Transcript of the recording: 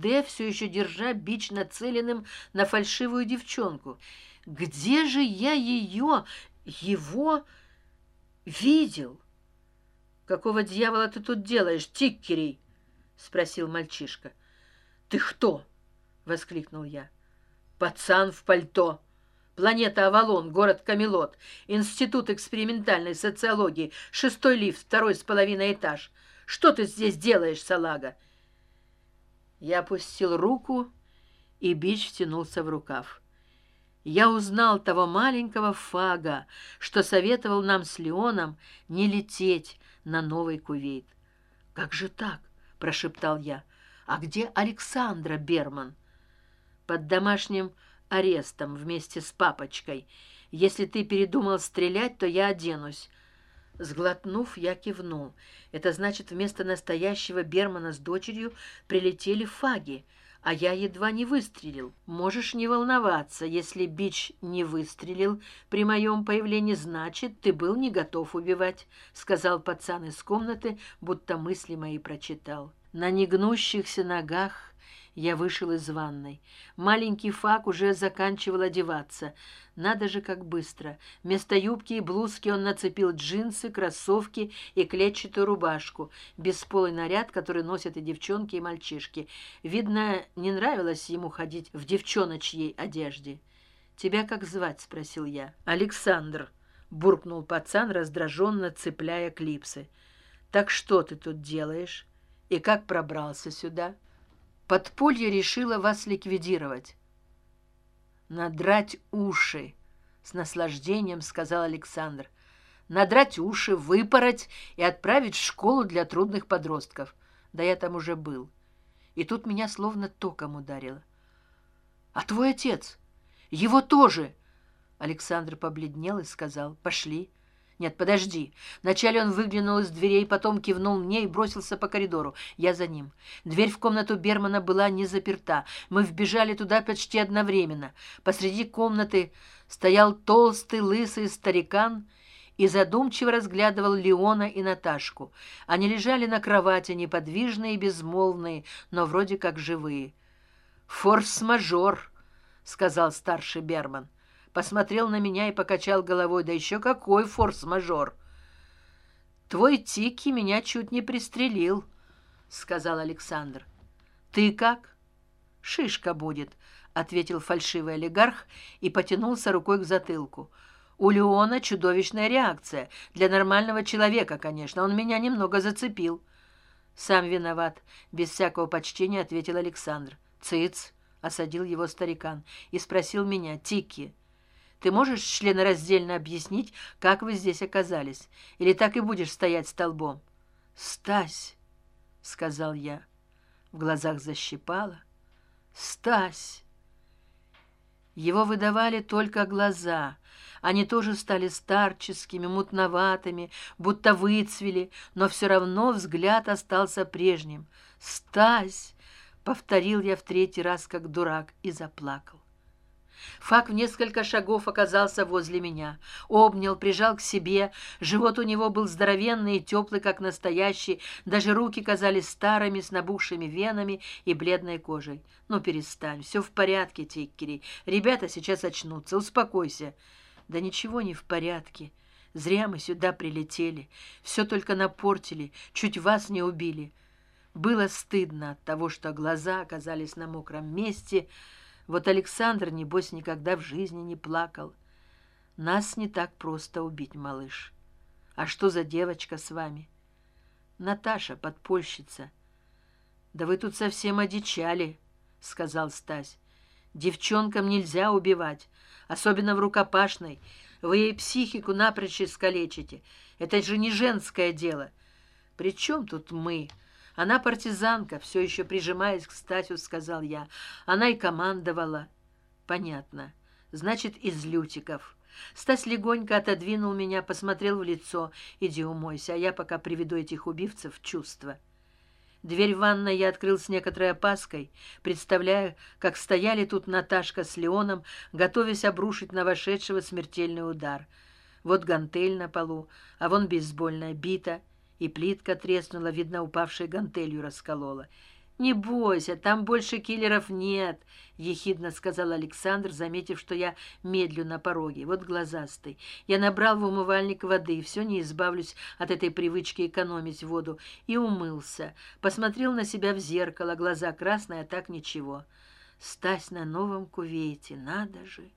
д все еще держа бич нацеленным на фальшивую девчонку. Где же я ее его видел? Какого дьявола ты тут делаешь тиккерей спросил мальчишка. Ты кто воскликнул я. Пацан в пальто. Планета авалон город камелот. Институт экспериментальной социологии. Шестой лифт второй с половиной этаж. Что ты здесь делаешь салага я опустил руку и бич втянулся в рукав. Я узнал того маленького фага что советовал нам с леоном не лететь на новый кувейт как же так прошептал я а где александра берман под домашним арестом вместе с папочкой. Если ты передумал стрелять то я оденусь сглотнув я кивнул. Это значит вместо настоящего бермана с дочерью прилетели фаги а я едва не выстрелил. Можешь не волноваться если бич не выстрелил при моем появлении значит ты был не готов убивать сказал пацан из комнаты будто мысли мои прочитал на негнущихся ногах я вышел из ванной. Маленький фак уже заканчивал одеваться. Надо же как быстро. Вместо юбки и блузки он нацепил джинсы кроссовки и клетчатую рубашку. Бесполый наряд который носят и девчонки и мальчишки. Видно не нравилось ему ходить в девчоночьей одежде. Тебя как звать спросил я. Александр буркнул пацан раздраженно цепляя клипсы. Так что ты тут делаешь и как пробрался сюда? Подполье решило вас ликвидировать. Надрать уши с наслаждением сказал александр. Надрать уши выпороть и отправить в школу для трудных подростков. Да я там уже был. И тут меня словно током ударило. А твой отец? Его тоже? Александр побледнел и сказал пошли нет подожди. Вначале он выглянул из дверей потом кивнул мне и бросился по коридору. Я за ним. Дверь в комнату бермана была не заперта. Мы вбежали туда почти одновременно. Посреди комнаты стоял толстый лысый старикан и задумчиво разглядывал леона и наташку. Они лежали на кровати неподвижные и безмолвные но вроде как живые. Форс мажор сказал старший берман посмотрел на меня и покачал головой. Да еще какой форс мажор твой тики меня чуть не пристрелил сказал александр. Ты как? Шишка будет ответил фальшивый олигарх и потянулся рукой к затылку. У леона чудовищная реакция. Для нормального человека конечно. Он меня немного зацепил сам виноват без всякого почтения ответил александр. Цыц осадил его старикан и спросил меня. Тики ты можешь членораздельно объяснить как вы здесь оказались? Или так и будешь стоять столбом стась сказал я. В глазах защипало стась! Его выдавали только глаза. Они тоже стали старческими мутноватыми будто выцвели но все равно взгляд остался прежним стась повторил я в третий раз как дурак и заплакал фак в несколько шагов оказался возле меня обнял прижал к себе. Живот у него был здоровенный и теплый как настоящий. Даже руки казались старыми с набухшими венами и бледной кожей. Ну перестань все в порядке тиккери. Ребята сейчас очнутся успокойся да ничего не в порядке. Зря мы сюда прилетели. Все только напортили чуть вас не убили было стыдно от того что глаза оказались на мокром месте вот александр небось никогда в жизни не плакал. Нас не так просто убить малыш. А что за девочка с вами? Наташа подпольщица. Да вы тут совсем одичали сказал стась. Девчонкам нельзя убивать особенно в рукопашной. Вы ей психику напрочь искалечите. Это же не женское дело. При чем тут мы она партизанка все еще прижимаясь к статью сказал я. Она и командовала. Понятно. Значит из лютиков. Стась легонько отодвинул меня посмотрел в лицо. Иди умойся а я пока приведу этих убивцев в чувство. Дверь ванной я открыл с некоторой опаской представляя как стояли тут наташка с леоном готовясь обрушить на вошедшего смертельный удар. Вот гантель на полу а вон бейсбольная бита и плитка треснула видно упавшей гантелью расколола не бойся там больше киллеров нет ехидно сказал александр заметив что я медлю на пороге. Вот глазастый. Я набрал в умывальник воды и все не избавлюсь от этой привычки экономить воду и умылся. Посмотрел на себя в зеркало глаза красные а так ничего стась на новом кувейте надо же